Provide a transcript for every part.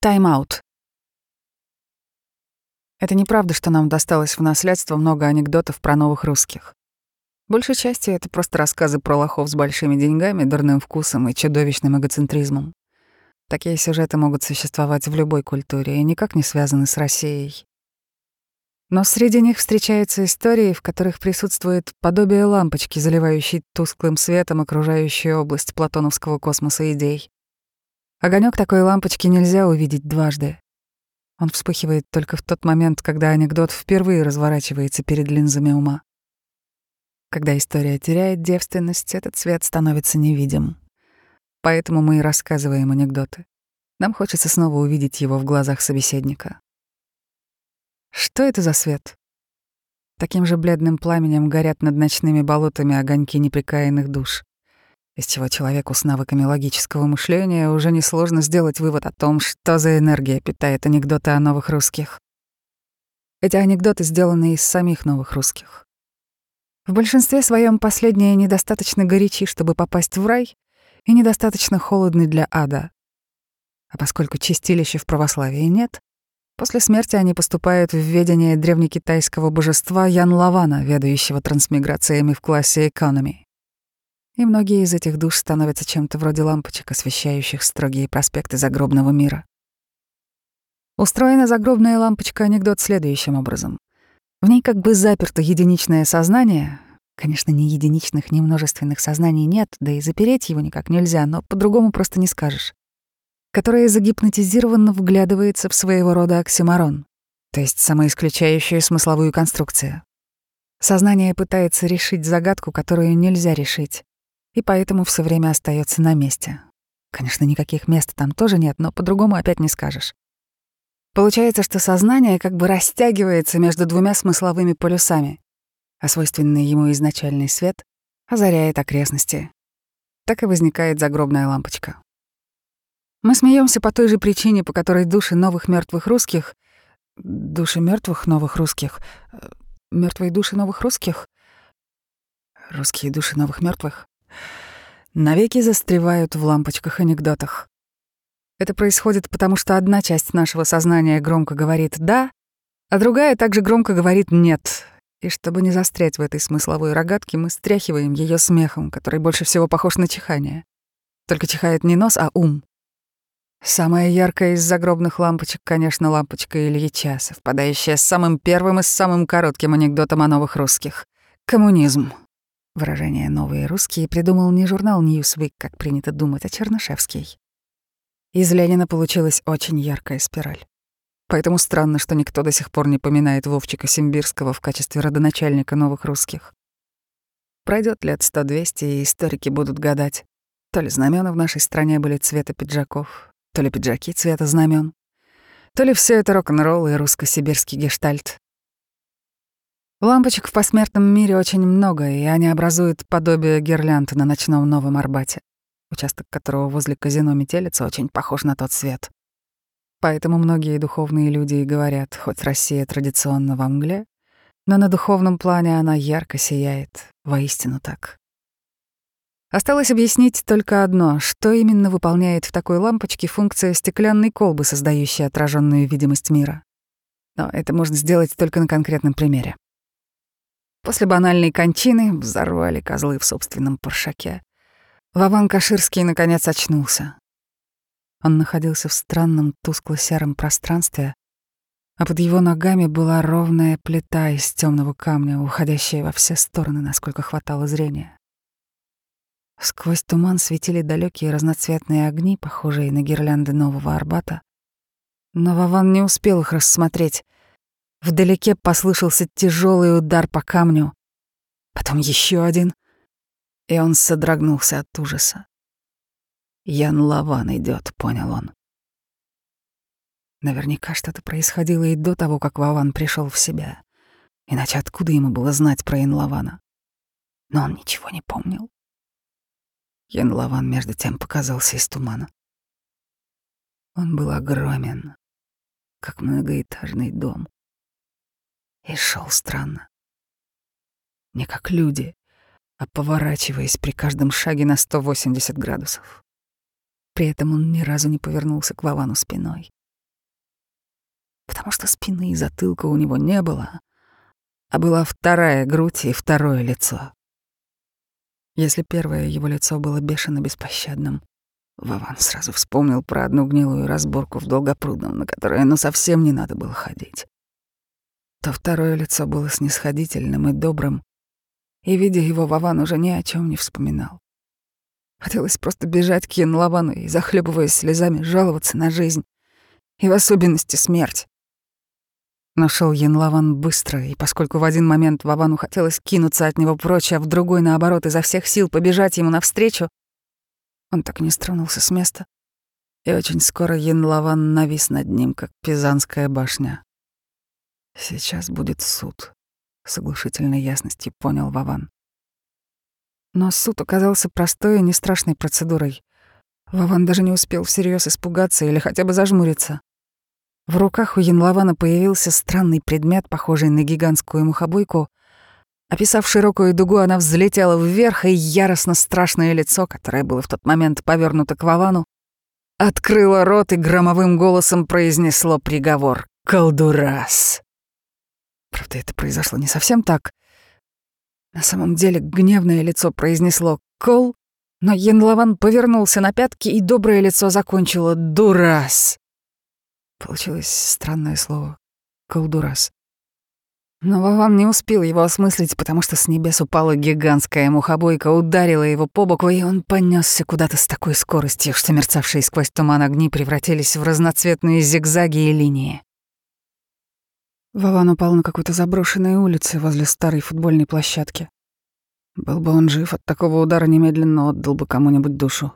Тайм-аут. Это неправда, что нам досталось в наследство много анекдотов про новых русских. Большей частью это просто рассказы про лохов с большими деньгами, дурным вкусом и чудовищным эгоцентризмом. Такие сюжеты могут существовать в любой культуре и никак не связаны с Россией. Но среди них встречаются истории, в которых присутствует подобие лампочки, заливающей тусклым светом окружающую область платоновского космоса идей. Огонек такой лампочки нельзя увидеть дважды. Он вспыхивает только в тот момент, когда анекдот впервые разворачивается перед линзами ума. Когда история теряет девственность, этот свет становится невидим. Поэтому мы и рассказываем анекдоты. Нам хочется снова увидеть его в глазах собеседника. Что это за свет? Таким же бледным пламенем горят над ночными болотами огоньки неприкаянных душ из чего человеку с навыками логического мышления уже несложно сделать вывод о том, что за энергия питает анекдоты о новых русских. Эти анекдоты сделаны из самих новых русских. В большинстве своем последние недостаточно горячи, чтобы попасть в рай, и недостаточно холодны для ада. А поскольку чистилища в православии нет, после смерти они поступают в ведение древнекитайского божества Ян Лавана, ведающего трансмиграциями в классе экономии и многие из этих душ становятся чем-то вроде лампочек, освещающих строгие проспекты загробного мира. Устроена загробная лампочка анекдот следующим образом. В ней как бы заперто единичное сознание. Конечно, ни единичных, ни множественных сознаний нет, да и запереть его никак нельзя, но по-другому просто не скажешь. Которое загипнотизированно вглядывается в своего рода оксиморон, то есть самоисключающую смысловую конструкцию. Сознание пытается решить загадку, которую нельзя решить и поэтому все время остается на месте. Конечно, никаких мест там тоже нет, но по-другому опять не скажешь. Получается, что сознание как бы растягивается между двумя смысловыми полюсами, а свойственный ему изначальный свет озаряет окрестности. Так и возникает загробная лампочка. Мы смеемся по той же причине, по которой души новых мертвых русских, души мертвых новых русских, э, мертвые души новых русских, русские души новых мертвых, навеки застревают в лампочках-анекдотах. Это происходит потому, что одна часть нашего сознания громко говорит «да», а другая также громко говорит «нет». И чтобы не застрять в этой смысловой рогатке, мы стряхиваем ее смехом, который больше всего похож на чихание. Только чихает не нос, а ум. Самая яркая из загробных лампочек, конечно, лампочка Ильича, совпадающая с самым первым и с самым коротким анекдотом о новых русских. Коммунизм. Выражение «новые русские» придумал не журнал «Ньюсвик», как принято думать, а Чернышевский. Из Ленина получилась очень яркая спираль. Поэтому странно, что никто до сих пор не поминает Вовчика Симбирского в качестве родоначальника новых русских. Пройдет лет сто-двести, и историки будут гадать, то ли знамена в нашей стране были цвета пиджаков, то ли пиджаки цвета знамен, то ли все это рок-н-ролл и русско-сибирский гештальт. Лампочек в посмертном мире очень много, и они образуют подобие гирлянды на ночном Новом Арбате, участок которого возле казино Метелица очень похож на тот свет. Поэтому многие духовные люди и говорят, хоть Россия традиционно во мгле, но на духовном плане она ярко сияет, воистину так. Осталось объяснить только одно, что именно выполняет в такой лампочке функция стеклянной колбы, создающей отраженную видимость мира. Но это можно сделать только на конкретном примере. После банальной кончины взорвали козлы в собственном паршаке. Вован Каширский наконец очнулся. Он находился в странном тускло-сером пространстве, а под его ногами была ровная плита из темного камня, уходящая во все стороны, насколько хватало зрения. Сквозь туман светили далекие разноцветные огни, похожие на гирлянды Нового Арбата. Но Вован не успел их рассмотреть — Вдалеке послышался тяжелый удар по камню, потом еще один, и он содрогнулся от ужаса. Ян Лаван идет, понял он. Наверняка что-то происходило и до того, как Вован пришел в себя. Иначе откуда ему было знать про Ян Лавана? Но он ничего не помнил. Ян Лаван между тем показался из тумана. Он был огромен, как многоэтажный дом и шел странно. Не как люди, а поворачиваясь при каждом шаге на 180 градусов. При этом он ни разу не повернулся к Вовану спиной. потому что спины и затылка у него не было, а была вторая грудь и второе лицо. Если первое его лицо было бешено беспощадным, Вован сразу вспомнил про одну гнилую разборку в Долгопрудном, на которую ну совсем не надо было ходить. То второе лицо было снисходительным и добрым, и, видя его, Вован уже ни о чем не вспоминал. Хотелось просто бежать к Янлавану и, захлебываясь слезами, жаловаться на жизнь, и в особенности смерть. Нашел Янлаван быстро, и поскольку в один момент Вовану хотелось кинуться от него прочь, а в другой, наоборот, изо всех сил побежать ему навстречу, он так не стронулся с места. И очень скоро Янлаван навис над ним, как Пизанская башня. «Сейчас будет суд», — с оглушительной ясностью понял Вован. Но суд оказался простой и не страшной процедурой. Вован даже не успел всерьез испугаться или хотя бы зажмуриться. В руках у Янлавана появился странный предмет, похожий на гигантскую мухобойку. Описав широкую дугу, она взлетела вверх, и яростно страшное лицо, которое было в тот момент повернуто к Вовану, открыло рот и громовым голосом произнесло приговор «Колдурас». Правда, это произошло не совсем так. На самом деле гневное лицо произнесло «Кол», но Янлаван повернулся на пятки, и доброе лицо закончило «Дурас». Получилось странное слово. Колдурас. Но Вован не успел его осмыслить, потому что с небес упала гигантская мухобойка, ударила его по боку, и он понесся куда-то с такой скоростью, что мерцавшие сквозь туман огни превратились в разноцветные зигзаги и линии. Вован упал на какой-то заброшенной улице возле старой футбольной площадки. Был бы он жив, от такого удара немедленно отдал бы кому-нибудь душу.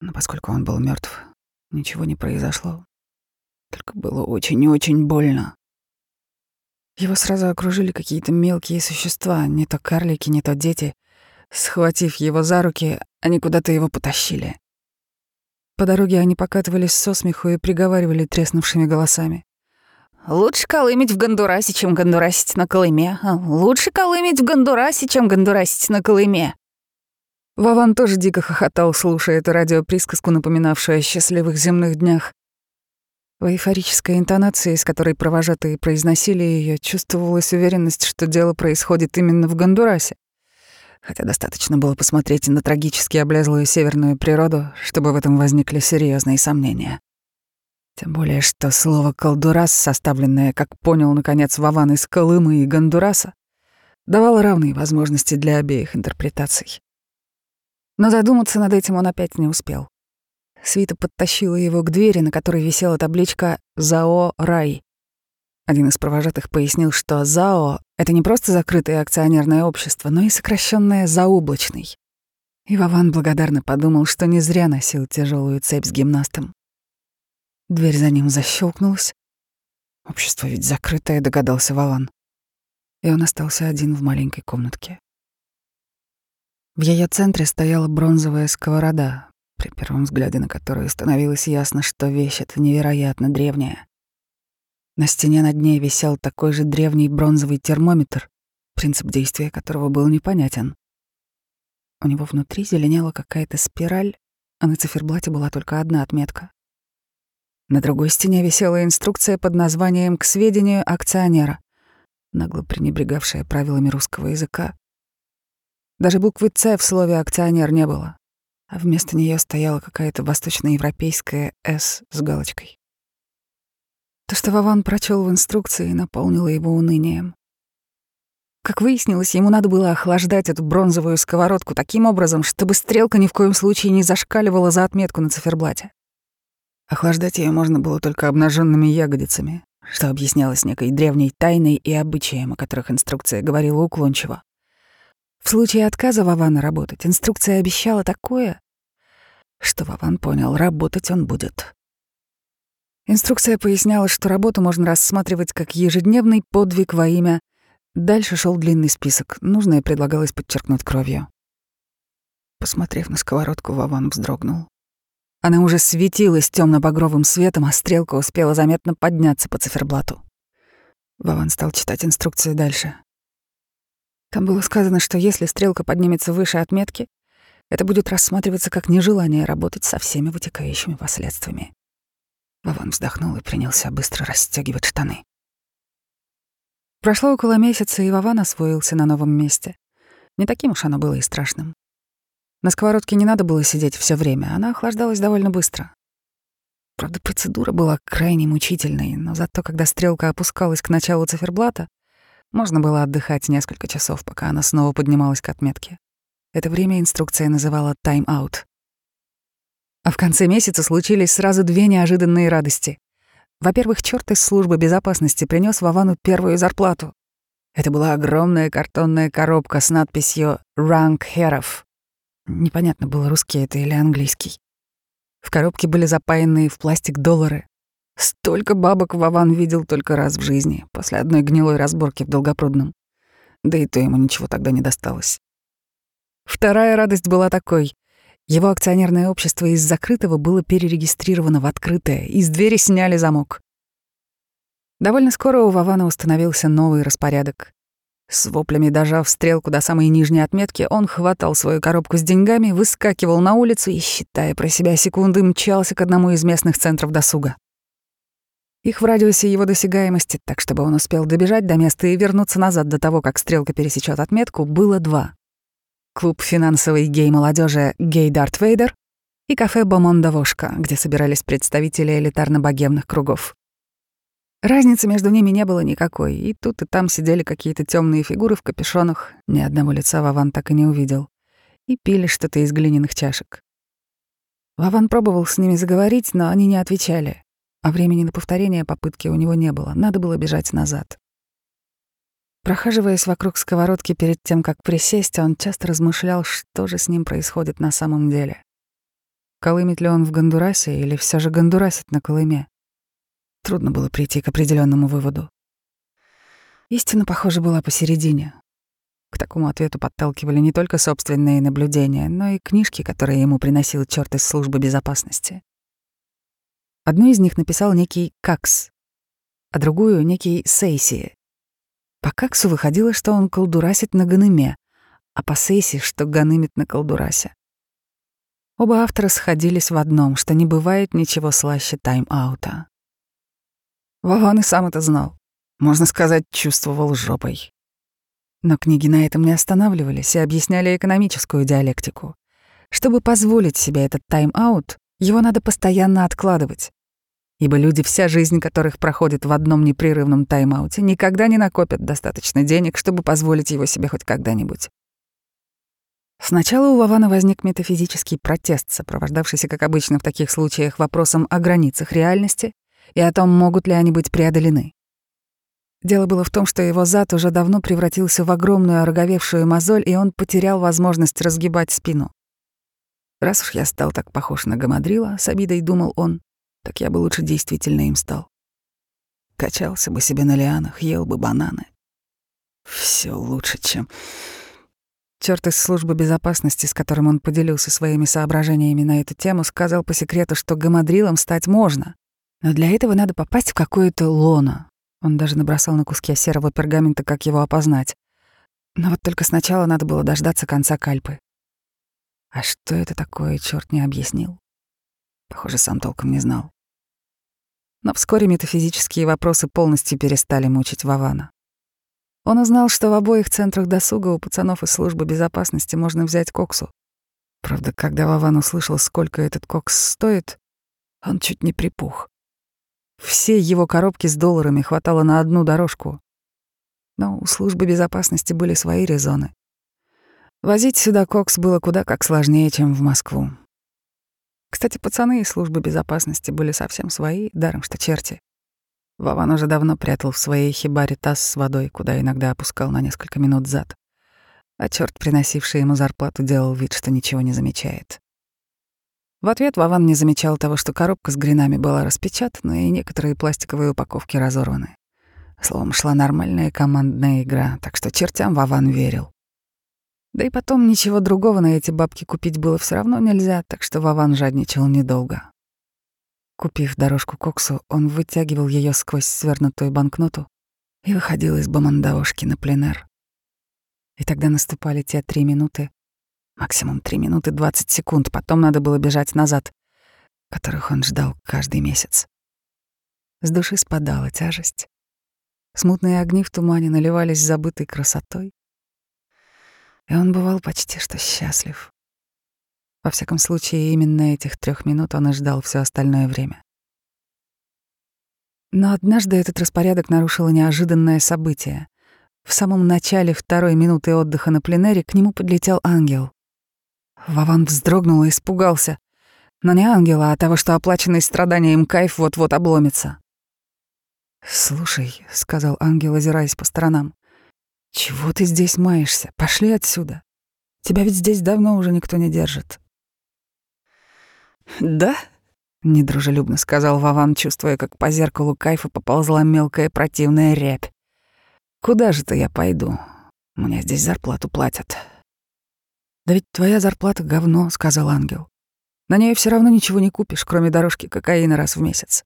Но поскольку он был мертв, ничего не произошло. Только было очень и очень больно. Его сразу окружили какие-то мелкие существа, не то карлики, не то дети. Схватив его за руки, они куда-то его потащили. По дороге они покатывались со смеху и приговаривали треснувшими голосами. «Лучше колымить в Гондурасе, чем гондурасить на Колыме. Лучше колымить в Гондурасе, чем гондурасить на Колыме». Вован тоже дико хохотал, слушая эту радиоприсказку, напоминавшую о счастливых земных днях. В эйфорической интонации, с которой провожатые произносили ее, чувствовалась уверенность, что дело происходит именно в Гондурасе. Хотя достаточно было посмотреть на трагически облезлую северную природу, чтобы в этом возникли серьезные сомнения. Тем более, что слово «колдурас», составленное, как понял, наконец, Вован из Колымы и Гондураса, давало равные возможности для обеих интерпретаций. Но задуматься над этим он опять не успел. Свита подтащила его к двери, на которой висела табличка «ЗАО Рай». Один из провожатых пояснил, что ЗАО — это не просто закрытое акционерное общество, но и сокращенное «заоблачный». И Вован благодарно подумал, что не зря носил тяжелую цепь с гимнастом. Дверь за ним защелкнулась. Общество ведь закрытое, догадался Вован. И он остался один в маленькой комнатке. В ее центре стояла бронзовая сковорода, при первом взгляде на которую становилось ясно, что вещь эта невероятно древняя. На стене над ней висел такой же древний бронзовый термометр, принцип действия которого был непонятен. У него внутри зеленела какая-то спираль, а на циферблате была только одна отметка. На другой стене висела инструкция под названием «К сведению акционера», нагло пренебрегавшая правилами русского языка. Даже буквы «Ц» в слове «акционер» не было а вместо нее стояла какая-то восточноевропейская «С» с галочкой. То, что Вован прочел в инструкции, наполнило его унынием. Как выяснилось, ему надо было охлаждать эту бронзовую сковородку таким образом, чтобы стрелка ни в коем случае не зашкаливала за отметку на циферблате. Охлаждать ее можно было только обнаженными ягодицами, что объяснялось некой древней тайной и обычаем, о которых инструкция говорила уклончиво. В случае отказа Вована работать, инструкция обещала такое, что Вован понял, работать он будет. Инструкция поясняла, что работу можно рассматривать как ежедневный подвиг во имя. Дальше шел длинный список, нужное предлагалось подчеркнуть кровью. Посмотрев на сковородку, Вован вздрогнул. Она уже светилась темно-багровым светом, а стрелка успела заметно подняться по циферблату. Вован стал читать инструкцию дальше. Там было сказано, что если стрелка поднимется выше отметки, это будет рассматриваться как нежелание работать со всеми вытекающими последствиями. Вован вздохнул и принялся быстро расстегивать штаны. Прошло около месяца, и Вован освоился на новом месте. Не таким уж оно было и страшным. На сковородке не надо было сидеть все время, она охлаждалась довольно быстро. Правда, процедура была крайне мучительной, но зато, когда стрелка опускалась к началу циферблата, можно было отдыхать несколько часов, пока она снова поднималась к отметке. Это время инструкция называла «тайм-аут». А в конце месяца случились сразу две неожиданные радости. Во-первых, черт из службы безопасности принес Вовану первую зарплату. Это была огромная картонная коробка с надписью «Ранг Херов». Непонятно было, русский это или английский. В коробке были запаянные в пластик доллары. Столько бабок Вован видел только раз в жизни, после одной гнилой разборки в Долгопрудном. Да и то ему ничего тогда не досталось. Вторая радость была такой. Его акционерное общество из закрытого было перерегистрировано в открытое, из двери сняли замок. Довольно скоро у Вавана установился новый распорядок. С воплями дожав стрелку до самой нижней отметки, он хватал свою коробку с деньгами, выскакивал на улицу и, считая про себя секунды, мчался к одному из местных центров досуга. Их в радиусе его досягаемости, так чтобы он успел добежать до места и вернуться назад до того, как стрелка пересечет отметку, было два клуб финансовой гей-молодежи «Гей Дарт Вейдер» и кафе «Бомондовошка», где собирались представители элитарно-богемных кругов. Разницы между ними не было никакой, и тут и там сидели какие-то темные фигуры в капюшонах, ни одного лица Вован так и не увидел, и пили что-то из глиняных чашек. Вован пробовал с ними заговорить, но они не отвечали, а времени на повторение попытки у него не было, надо было бежать назад. Прохаживаясь вокруг сковородки перед тем, как присесть, он часто размышлял, что же с ним происходит на самом деле. Колымет ли он в Гондурасе или все же гондурасит на Колыме? Трудно было прийти к определенному выводу. Истина, похоже, была посередине. К такому ответу подталкивали не только собственные наблюдения, но и книжки, которые ему приносил черт из службы безопасности. Одну из них написал некий Какс, а другую — некий Сейси, по Каксу выходило, что он колдурасит на Ганыме, а по Сейси, что ганымит на колдурасе. Оба автора сходились в одном, что не бывает ничего слаще тайм-аута. Вован и сам это знал. Можно сказать, чувствовал жопой. Но книги на этом не останавливались и объясняли экономическую диалектику. Чтобы позволить себе этот тайм-аут, его надо постоянно откладывать ибо люди, вся жизнь которых проходит в одном непрерывном тайм-ауте, никогда не накопят достаточно денег, чтобы позволить его себе хоть когда-нибудь. Сначала у Вавана возник метафизический протест, сопровождавшийся, как обычно в таких случаях, вопросом о границах реальности и о том, могут ли они быть преодолены. Дело было в том, что его зад уже давно превратился в огромную ороговевшую мозоль, и он потерял возможность разгибать спину. «Раз уж я стал так похож на гамадрила», — с обидой думал он, так я бы лучше действительно им стал. Качался бы себе на лианах, ел бы бананы. Все лучше, чем... Черт из службы безопасности, с которым он поделился своими соображениями на эту тему, сказал по секрету, что гамадрилом стать можно, но для этого надо попасть в какое-то лоно. Он даже набросал на куске серого пергамента, как его опознать. Но вот только сначала надо было дождаться конца кальпы. А что это такое, черт не объяснил. Похоже, сам толком не знал. Но вскоре метафизические вопросы полностью перестали мучить Вавана. Он узнал, что в обоих центрах досуга у пацанов из службы безопасности можно взять коксу. Правда, когда Вован услышал, сколько этот кокс стоит, он чуть не припух. Все его коробки с долларами хватало на одну дорожку. Но у службы безопасности были свои резоны. Возить сюда кокс было куда как сложнее, чем в Москву. Кстати, пацаны из службы безопасности были совсем свои, даром что черти. Вован уже давно прятал в своей хибаре таз с водой, куда иногда опускал на несколько минут зад. А черт, приносивший ему зарплату, делал вид, что ничего не замечает. В ответ Вован не замечал того, что коробка с гринами была распечатана и некоторые пластиковые упаковки разорваны. Словом, шла нормальная командная игра, так что чертям Вован верил. Да и потом ничего другого на эти бабки купить было все равно нельзя, так что Вован жадничал недолго. Купив дорожку коксу, он вытягивал ее сквозь свернутую банкноту и выходил из бомондаошки на пленэр. И тогда наступали те три минуты, максимум три минуты двадцать секунд, потом надо было бежать назад, которых он ждал каждый месяц. С души спадала тяжесть. Смутные огни в тумане наливались забытой красотой. И он бывал почти что счастлив. Во всяком случае, именно этих трех минут он и ждал все остальное время. Но однажды этот распорядок нарушило неожиданное событие. В самом начале второй минуты отдыха на пленэре к нему подлетел ангел. Вован вздрогнул и испугался. Но не ангела, а того, что оплаченный страданием кайф вот-вот обломится. «Слушай», — сказал ангел, озираясь по сторонам, — «чего ты здесь маешься? Пошли отсюда. Тебя ведь здесь давно уже никто не держит». «Да?» — недружелюбно сказал Вован, чувствуя, как по зеркалу кайфа поползла мелкая противная рябь. «Куда же-то я пойду? Мне здесь зарплату платят». «Да ведь твоя зарплата — говно», — сказал ангел. «На нее все равно ничего не купишь, кроме дорожки кокаина раз в месяц».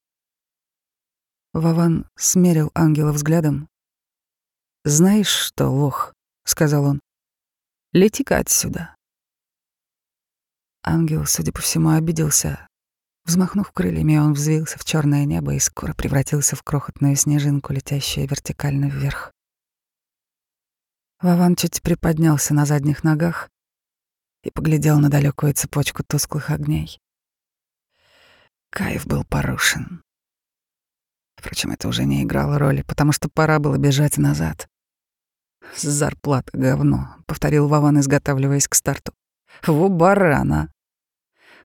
Вован смерил ангела взглядом. «Знаешь что, лох?» — сказал он. «Лети-ка отсюда». Ангел, судя по всему, обиделся. Взмахнув крыльями, он взвился в черное небо и скоро превратился в крохотную снежинку, летящую вертикально вверх. Вован чуть приподнялся на задних ногах и поглядел на далекую цепочку тусклых огней. Кайф был порушен. Впрочем, это уже не играло роли, потому что пора было бежать назад. «Зарплата говно», — повторил Вован, изготавливаясь к старту. «Во барана!»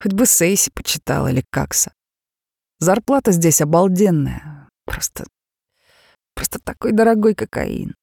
Хоть бы Сейси почитал или Какса. Зарплата здесь обалденная. Просто... Просто такой дорогой кокаин.